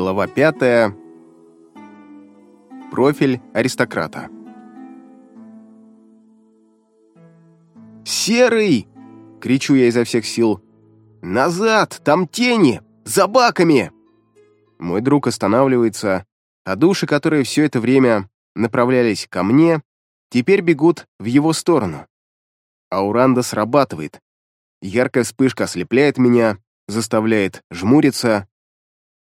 Глава пятая. Профиль аристократа. «Серый!» — кричу я изо всех сил. «Назад! Там тени! За баками!» Мой друг останавливается, а души, которые все это время направлялись ко мне, теперь бегут в его сторону. Ауранда срабатывает. Яркая вспышка ослепляет меня, заставляет жмуриться.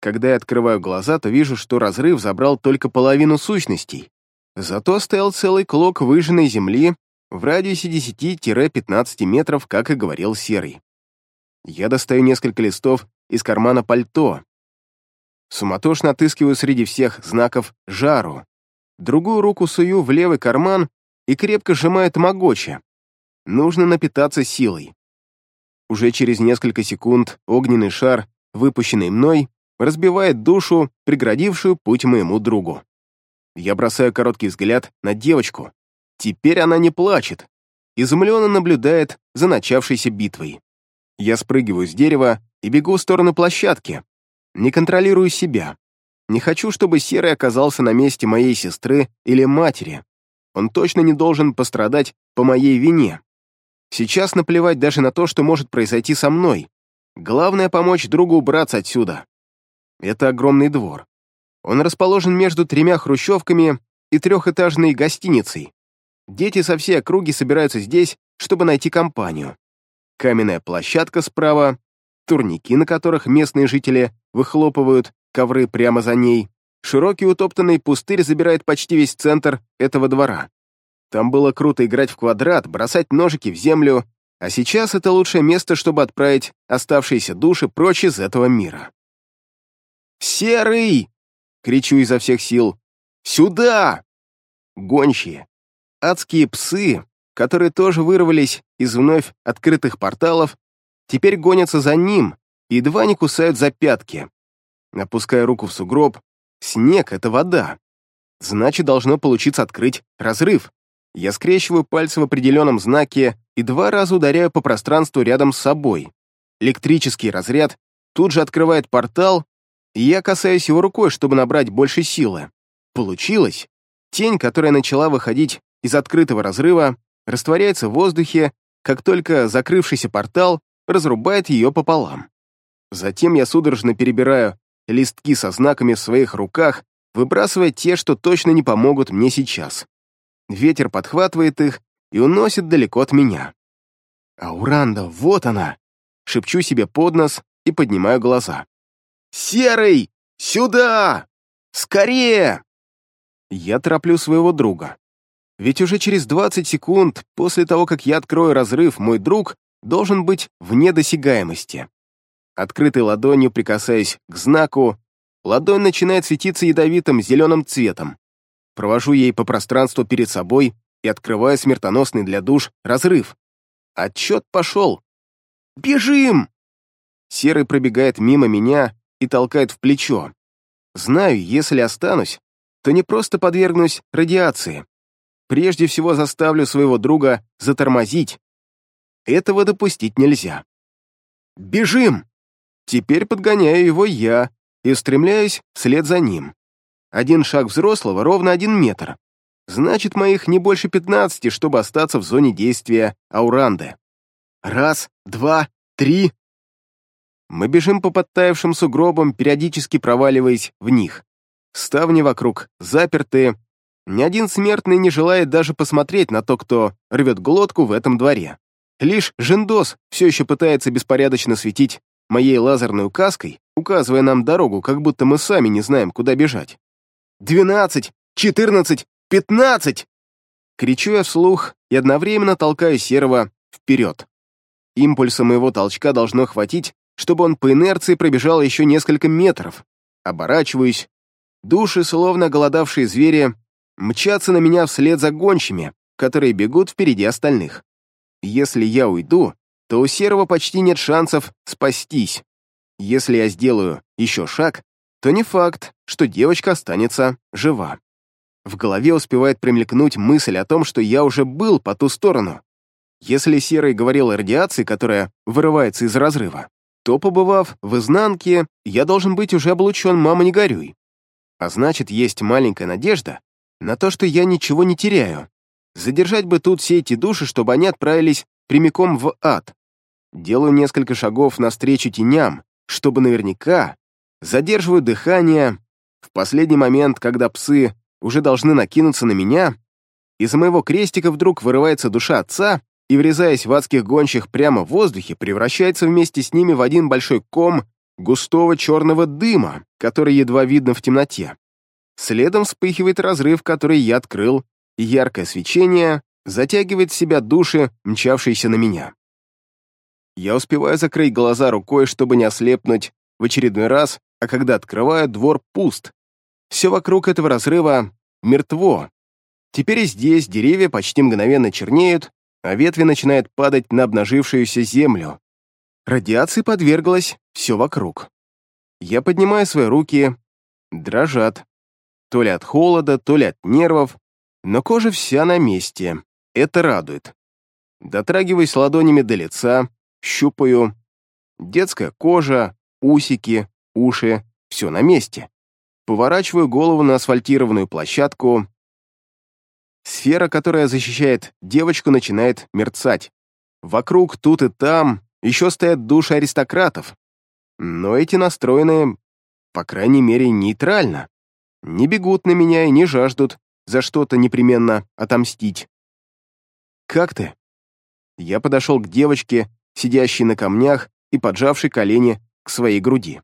Когда я открываю глаза, то вижу, что разрыв забрал только половину сущностей. Зато стоял целый клок выжженной земли в радиусе 10-15 метров, как и говорил Серый. Я достаю несколько листов из кармана пальто. Суматошно отыскиваю среди всех знаков жару. Другую руку сую в левый карман и крепко сжимаю тамагочи. Нужно напитаться силой. Уже через несколько секунд огненный шар, выпущенный мной, разбивает душу, преградившую путь моему другу. Я бросаю короткий взгляд на девочку. Теперь она не плачет. Изумленно наблюдает за начавшейся битвой. Я спрыгиваю с дерева и бегу в сторону площадки. Не контролирую себя. Не хочу, чтобы Серый оказался на месте моей сестры или матери. Он точно не должен пострадать по моей вине. Сейчас наплевать даже на то, что может произойти со мной. Главное — помочь другу убраться отсюда. Это огромный двор. Он расположен между тремя хрущевками и трехэтажной гостиницей. Дети со всей округи собираются здесь, чтобы найти компанию. Каменная площадка справа, турники, на которых местные жители выхлопывают ковры прямо за ней. Широкий утоптанный пустырь забирает почти весь центр этого двора. Там было круто играть в квадрат, бросать ножики в землю, а сейчас это лучшее место, чтобы отправить оставшиеся души прочь из этого мира. «Серый!» — кричу изо всех сил. «Сюда!» Гончие. Адские псы, которые тоже вырвались из вновь открытых порталов, теперь гонятся за ним и едва не кусают за пятки. Опуская руку в сугроб, снег — это вода. Значит, должно получиться открыть разрыв. Я скрещиваю пальцы в определенном знаке и два раза ударяю по пространству рядом с собой. Электрический разряд тут же открывает портал, и я касаюсь его рукой, чтобы набрать больше силы. Получилось. Тень, которая начала выходить из открытого разрыва, растворяется в воздухе, как только закрывшийся портал разрубает ее пополам. Затем я судорожно перебираю листки со знаками в своих руках, выбрасывая те, что точно не помогут мне сейчас. Ветер подхватывает их и уносит далеко от меня. «Ауранда, вот она!» Шепчу себе под нос и поднимаю глаза. «Серый! Сюда! Скорее!» Я тороплю своего друга. Ведь уже через 20 секунд после того, как я открою разрыв, мой друг должен быть вне досягаемости. Открытой ладонью прикасаясь к знаку, ладонь начинает светиться ядовитым зеленым цветом. Провожу ей по пространству перед собой и открываю смертоносный для душ разрыв. Отчет пошел. «Бежим!» Серый пробегает мимо меня и толкает в плечо. Знаю, если останусь, то не просто подвергнусь радиации. Прежде всего заставлю своего друга затормозить. Этого допустить нельзя. «Бежим!» Теперь подгоняю его я и устремляюсь вслед за ним. Один шаг взрослого ровно один метр. Значит, моих не больше пятнадцати, чтобы остаться в зоне действия Ауранды. Раз, два, три. Мы бежим по подтаявшим сугробам, периодически проваливаясь в них. Ставни вокруг заперты. Ни один смертный не желает даже посмотреть на то, кто рвет глотку в этом дворе. Лишь Жендос все еще пытается беспорядочно светить моей лазерной указкой, указывая нам дорогу, как будто мы сами не знаем, куда бежать двенадцать, четырнадцать, пятнадцать!» Кричу я вслух и одновременно толкаю Серого вперед. Импульса моего толчка должно хватить, чтобы он по инерции пробежал еще несколько метров. Оборачиваюсь. Души, словно голодавшие звери, мчатся на меня вслед за гончими, которые бегут впереди остальных. Если я уйду, то у Серого почти нет шансов спастись. Если я сделаю еще шаг, то не факт, что девочка останется жива. В голове успевает примелькнуть мысль о том, что я уже был по ту сторону. Если Серый говорил о радиации, которая вырывается из разрыва, то, побывав в изнанке, я должен быть уже облучен, мама, не горюй. А значит, есть маленькая надежда на то, что я ничего не теряю. Задержать бы тут все эти души, чтобы они отправились прямиком в ад. Делаю несколько шагов навстречу теням, чтобы наверняка задерживаю дыхание. В последний момент, когда псы уже должны накинуться на меня, из моего крестика вдруг вырывается душа отца и, врезаясь в адских гончих прямо в воздухе, превращается вместе с ними в один большой ком густого черного дыма, который едва видно в темноте. Следом вспыхивает разрыв, который я открыл, и яркое свечение затягивает в себя души, мчавшиеся на меня. Я успеваю закрыть глаза рукой, чтобы не ослепнуть в очередной раз, а когда открываю, двор пуст. Все вокруг этого разрыва мертво. Теперь и здесь деревья почти мгновенно чернеют, а ветви начинают падать на обнажившуюся землю. Радиации подверглось все вокруг. Я поднимаю свои руки, дрожат. То ли от холода, то ли от нервов, но кожа вся на месте. Это радует. Дотрагиваюсь ладонями до лица, щупаю. Детская кожа, усики, уши — все на месте. Поворачиваю голову на асфальтированную площадку. Сфера, которая защищает девочку, начинает мерцать. Вокруг, тут и там, еще стоят души аристократов. Но эти настроены, по крайней мере, нейтрально. Не бегут на меня и не жаждут за что-то непременно отомстить. «Как ты?» Я подошел к девочке, сидящей на камнях и поджавшей колени к своей груди.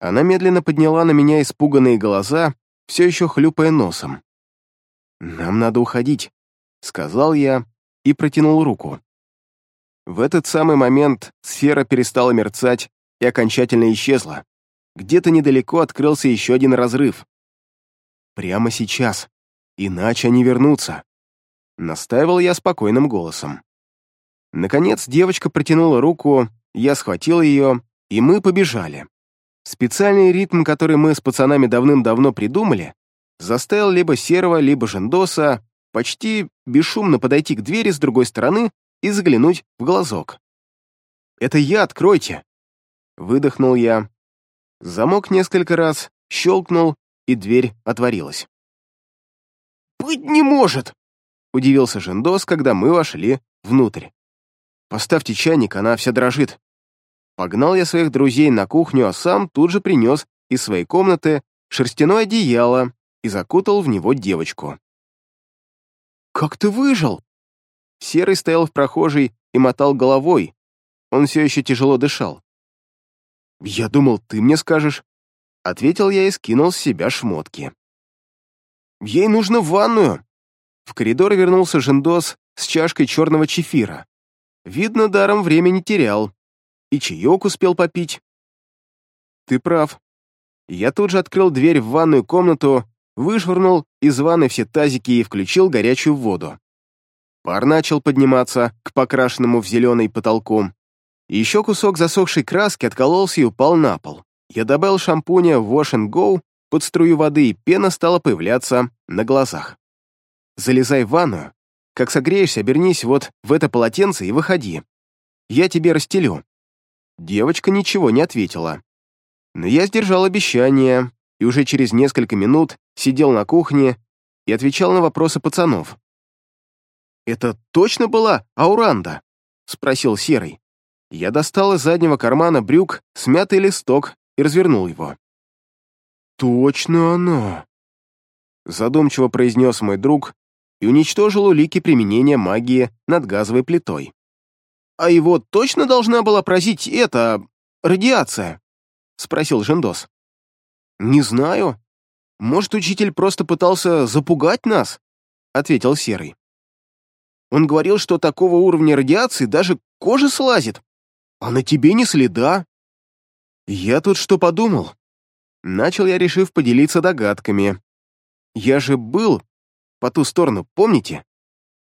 Она медленно подняла на меня испуганные глаза, все еще хлюпая носом. «Нам надо уходить», — сказал я и протянул руку. В этот самый момент сфера перестала мерцать и окончательно исчезла. Где-то недалеко открылся еще один разрыв. Прямо сейчас, иначе они вернутся. Настаивал я спокойным голосом. Наконец девочка протянула руку, я схватил ее, и мы побежали. Специальный ритм, который мы с пацанами давным-давно придумали, заставил либо Серого, либо Жендоса почти бесшумно подойти к двери с другой стороны и заглянуть в глазок. «Это я, откройте!» Выдохнул я. Замок несколько раз щелкнул, и дверь отворилась. «Быть не может!» — удивился Жендос, когда мы вошли внутрь. «Поставьте чайник, она вся дрожит». Погнал я своих друзей на кухню, а сам тут же принес из своей комнаты шерстяное одеяло и закутал в него девочку. «Как ты выжил?» Серый стоял в прохожей и мотал головой. Он все еще тяжело дышал. «Я думал, ты мне скажешь», — ответил я и скинул с себя шмотки. «Ей нужно в ванную!» В коридор вернулся Жендос с чашкой черного чефира. Видно, даром времени терял. И чаек успел попить. «Ты прав». Я тут же открыл дверь в ванную комнату, вышвырнул из ванны все тазики и включил горячую воду. Пар начал подниматься к покрашенному в зеленый потолку. Еще кусок засохшей краски откололся и упал на пол. Я добавил шампуня в Wash Go под струю воды, и пена стала появляться на глазах. Залезай в ванну. Как согреешься, обернись вот в это полотенце и выходи. Я тебе расстелю». Девочка ничего не ответила. Но я сдержал обещание, и уже через несколько минут сидел на кухне и отвечал на вопросы пацанов. «Это точно была Ауранда?» — спросил Серый. Я достал из заднего кармана брюк смятый листок и развернул его. «Точно она!» Задумчиво произнес мой друг и уничтожил улики применения магии над газовой плитой. «А его точно должна была поразить эта... радиация?» — спросил Жендос. «Не знаю. Может, учитель просто пытался запугать нас?» — ответил Серый. «Он говорил, что такого уровня радиации даже кожа слазит. А на тебе ни следа. Я тут что подумал? Начал я, решив поделиться догадками. Я же был по ту сторону, помните?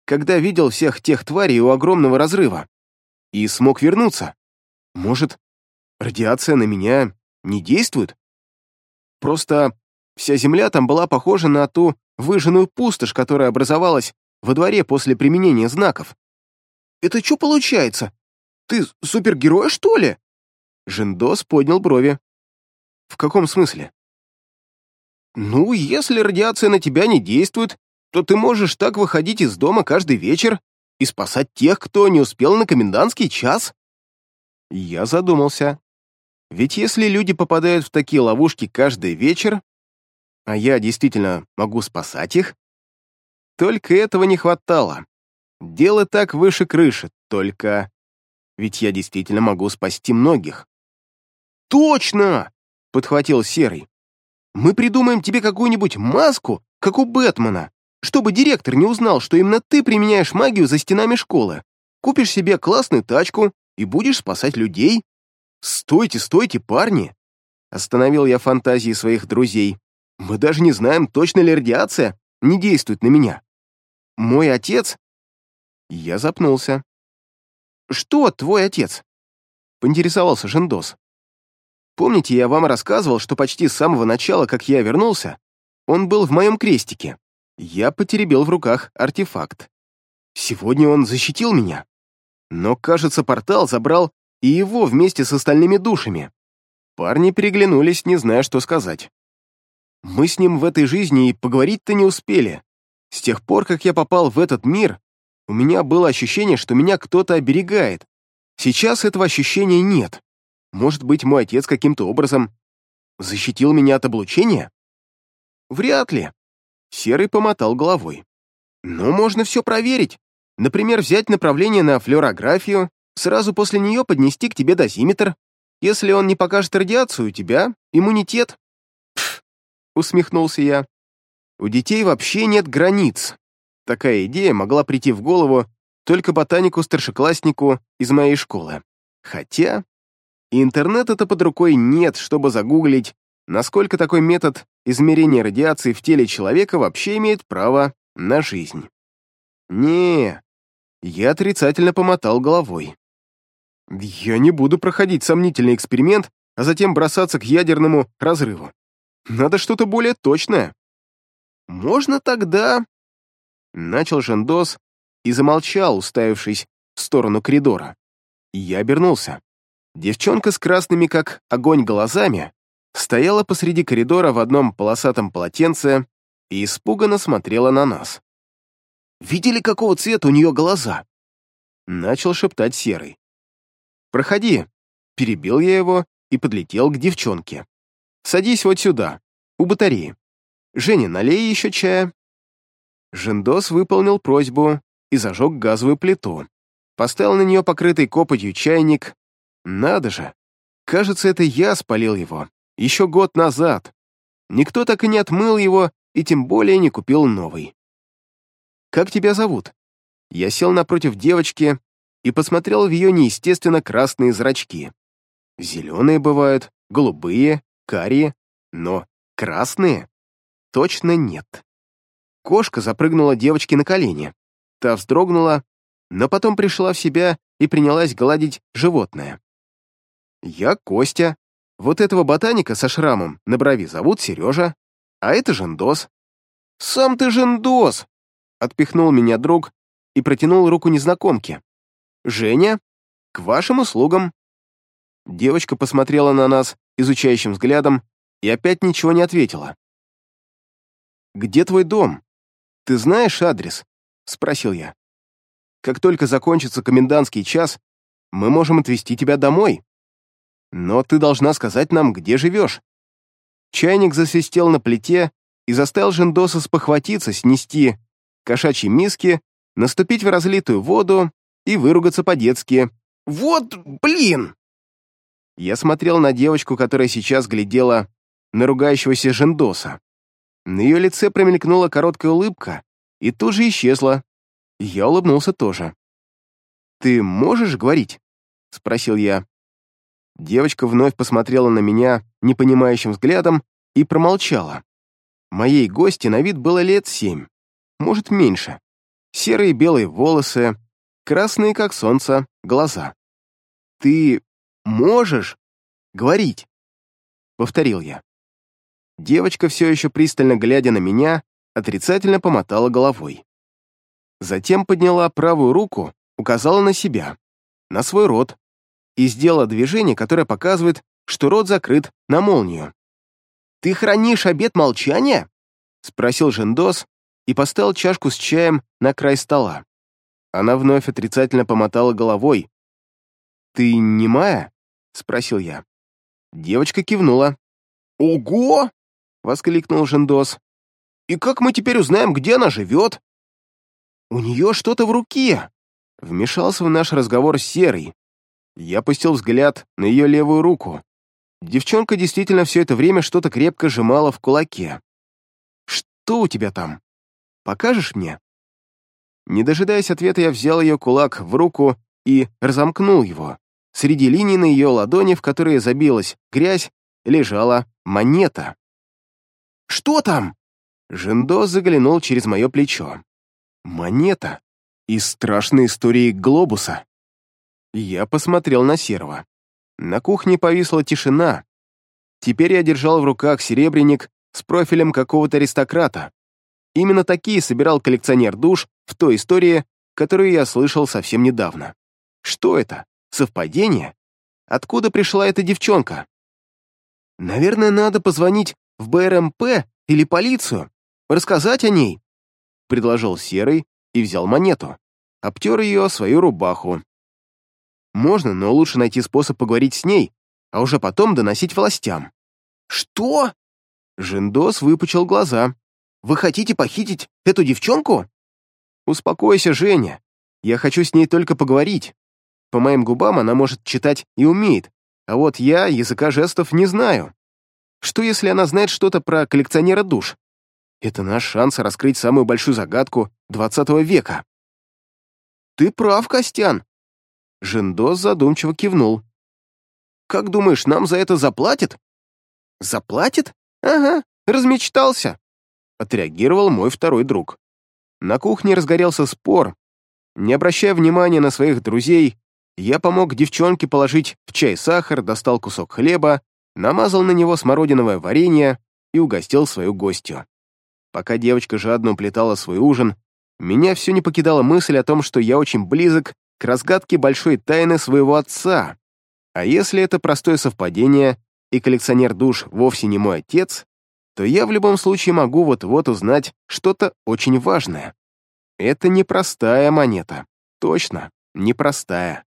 Когда видел всех тех тварей у огромного разрыва. И смог вернуться. Может, радиация на меня не действует? Просто вся земля там была похожа на ту выжженную пустошь, которая образовалась во дворе после применения знаков. Это что получается? Ты супергерой, что ли?» Жендос поднял брови. «В каком смысле?» «Ну, если радиация на тебя не действует, то ты можешь так выходить из дома каждый вечер и спасать тех, кто не успел на комендантский час». Я задумался. Ведь если люди попадают в такие ловушки каждый вечер, а я действительно могу спасать их, только этого не хватало. Дело так выше крыши, только... Ведь я действительно могу спасти многих. «Точно!» — подхватил Серый. «Мы придумаем тебе какую-нибудь маску, как у Бэтмена, чтобы директор не узнал, что именно ты применяешь магию за стенами школы. Купишь себе классную тачку и будешь спасать людей. Стойте, стойте, парни!» Остановил я фантазии своих друзей. «Мы даже не знаем, точно ли радиация не действует на меня. Мой отец...» Я запнулся. «Что твой отец?» Поинтересовался Жендос. «Помните, я вам рассказывал, что почти с самого начала, как я вернулся, он был в моем крестике. Я потеребил в руках артефакт. Сегодня он защитил меня. Но, кажется, портал забрал и его вместе с остальными душами. Парни переглянулись, не зная, что сказать. Мы с ним в этой жизни и поговорить-то не успели. С тех пор, как я попал в этот мир, у меня было ощущение, что меня кто-то оберегает. Сейчас этого ощущения нет. Может быть, мой отец каким-то образом защитил меня от облучения? Вряд ли. Серый помотал головой. Но можно все проверить. Например, взять направление на флюорографию, сразу после нее поднести к тебе дозиметр. Если он не покажет радиацию, у тебя иммунитет. Пф, усмехнулся я. У детей вообще нет границ. Такая идея могла прийти в голову только ботанику-старшекласснику из моей школы. Хотя интернета-то под рукой нет, чтобы загуглить, насколько такой метод измерения радиации в теле человека вообще имеет право на жизнь. Не, я отрицательно помотал головой. Я не буду проходить сомнительный эксперимент, а затем бросаться к ядерному разрыву. Надо что-то более точное. Можно тогда... Начал Жендос и замолчал, уставившись в сторону коридора. Я обернулся. Девчонка с красными, как огонь, глазами стояла посреди коридора в одном полосатом полотенце и испуганно смотрела на нас. «Видели, какого цвета у нее глаза?» Начал шептать Серый. «Проходи», — перебил я его и подлетел к девчонке. «Садись вот сюда, у батареи. Женя, налей еще чая». Жендос выполнил просьбу и зажег газовую плиту. Поставил на нее покрытый копотью чайник. Надо же, кажется, это я спалил его еще год назад. Никто так и не отмыл его и тем более не купил новый. «Как тебя зовут?» Я сел напротив девочки и посмотрел в ее неестественно красные зрачки. Зеленые бывают, голубые, карие, но красные точно нет. Кошка запрыгнула девочке на колени. Та вздрогнула, но потом пришла в себя и принялась гладить животное. «Я Костя. Вот этого ботаника со шрамом на брови зовут Сережа, а это Жендос». «Сам ты Жендос!» — отпихнул меня друг и протянул руку незнакомке. «Женя, к вашим услугам». Девочка посмотрела на нас изучающим взглядом и опять ничего не ответила. «Где твой дом? Ты знаешь адрес?» — спросил я. «Как только закончится комендантский час, мы можем отвезти тебя домой. Но ты должна сказать нам, где живешь». Чайник засвистел на плите и заставил Жендоса спохватиться, снести кошачьи миски, наступить в разлитую воду и выругаться по-детски. «Вот блин!» Я смотрел на девочку, которая сейчас глядела на ругающегося Жендоса. На ее лице промелькнула короткая улыбка и тут же исчезла. Я улыбнулся тоже. «Ты можешь говорить?» — спросил я. Девочка вновь посмотрела на меня непонимающим взглядом и промолчала. Моей гости на вид было лет семь, может, меньше. Серые белые волосы, красные, как солнце, глаза. «Ты можешь говорить?» — повторил я. Девочка, все еще пристально глядя на меня, отрицательно помотала головой. Затем подняла правую руку, указала на себя, на свой рот. и сделала движение, которое показывает, что рот закрыт на молнию. «Ты хранишь обет молчания?» — спросил Жендос и поставил чашку с чаем на край стола. Она вновь отрицательно помотала головой. «Ты немая?» — спросил я. Девочка кивнула. «Ого!» — воскликнул Жендос. «И как мы теперь узнаем, где она живет?» «У нее что-то в руке!» Вмешался в наш разговор Серый. Я опустил взгляд на ее левую руку. Девчонка действительно все это время что-то крепко сжимала в кулаке. «Что у тебя там? Покажешь мне?» Не дожидаясь ответа, я взял ее кулак в руку и разомкнул его. Среди линий на ее ладони, в которые забилась грязь, лежала монета. «Что там?» Жендо заглянул через мое плечо. «Монета из страшной истории глобуса». Я посмотрел на Серого. На кухне повисла тишина. Теперь я держал в руках серебряник с профилем какого-то аристократа. Именно такие собирал коллекционер душ в той истории, которую я слышал совсем недавно. Что это? Совпадение? Откуда пришла эта девчонка? Наверное, надо позвонить в БРМП или полицию, рассказать о ней, предложил Серый и взял монету. Обтер ее о свою рубаху. Можно, но лучше найти способ поговорить с ней, а уже потом доносить властям. Что? Жендос выпучил глаза. Вы хотите похитить эту девчонку?» «Успокойся, Женя. Я хочу с ней только поговорить. По моим губам она может читать и умеет, а вот я языка жестов не знаю. Что, если она знает что-то про коллекционера душ? Это наш шанс раскрыть самую большую загадку двадцатого века». «Ты прав, Костян!» Жендос задумчиво кивнул. «Как думаешь, нам за это заплатят?» «Заплатит? Ага, размечтался отреагировал мой второй друг. На кухне разгорелся спор. Не обращая внимания на своих друзей, я помог девчонке положить в чай сахар, достал кусок хлеба, намазал на него смородиновое варенье и угостил свою гостью. Пока девочка жадно уплетала свой ужин, меня все не покидала мысль о том, что я очень близок к разгадке большой тайны своего отца. А если это простое совпадение, и коллекционер душ вовсе не мой отец, то я в любом случае могу вот-вот узнать что-то очень важное. Это непростая монета. Точно, непростая.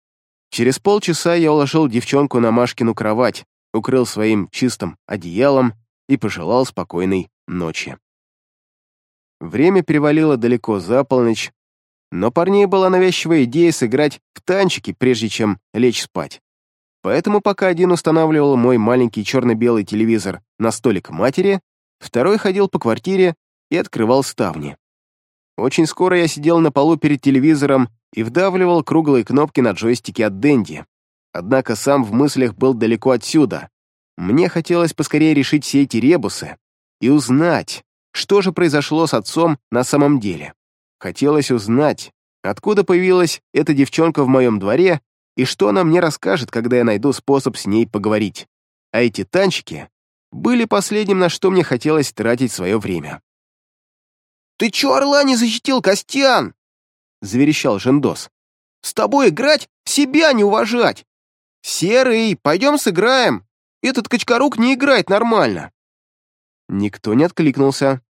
Через полчаса я уложил девчонку на Машкину кровать, укрыл своим чистым одеялом и пожелал спокойной ночи. Время перевалило далеко за полночь, но парней была навязчивая идея сыграть в танчики, прежде чем лечь спать. Поэтому пока один устанавливал мой маленький черно-белый телевизор на столик матери, Второй ходил по квартире и открывал ставни. Очень скоро я сидел на полу перед телевизором и вдавливал круглые кнопки на джойстике от Дэнди. Однако сам в мыслях был далеко отсюда. Мне хотелось поскорее решить все эти ребусы и узнать, что же произошло с отцом на самом деле. Хотелось узнать, откуда появилась эта девчонка в моем дворе и что она мне расскажет, когда я найду способ с ней поговорить. А эти танчики были последним, на что мне хотелось тратить свое время. «Ты чё орла не защитил, Костян?» — заверещал Жендос. «С тобой играть, себя не уважать! Серый, пойдем сыграем! Этот качкарук не играет нормально!» Никто не откликнулся.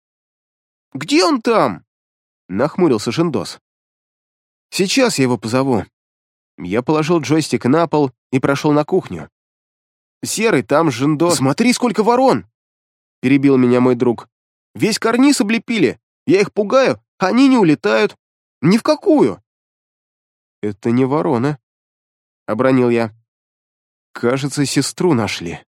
«Где он там?» — нахмурился Жендос. «Сейчас я его позову». Я положил джойстик на пол и прошел на кухню. Серый, там Жендо... Смотри, сколько ворон!» Перебил меня мой друг. «Весь карниз облепили. Я их пугаю, они не улетают. Ни в какую!» «Это не вороны», — обронил я. «Кажется, сестру нашли».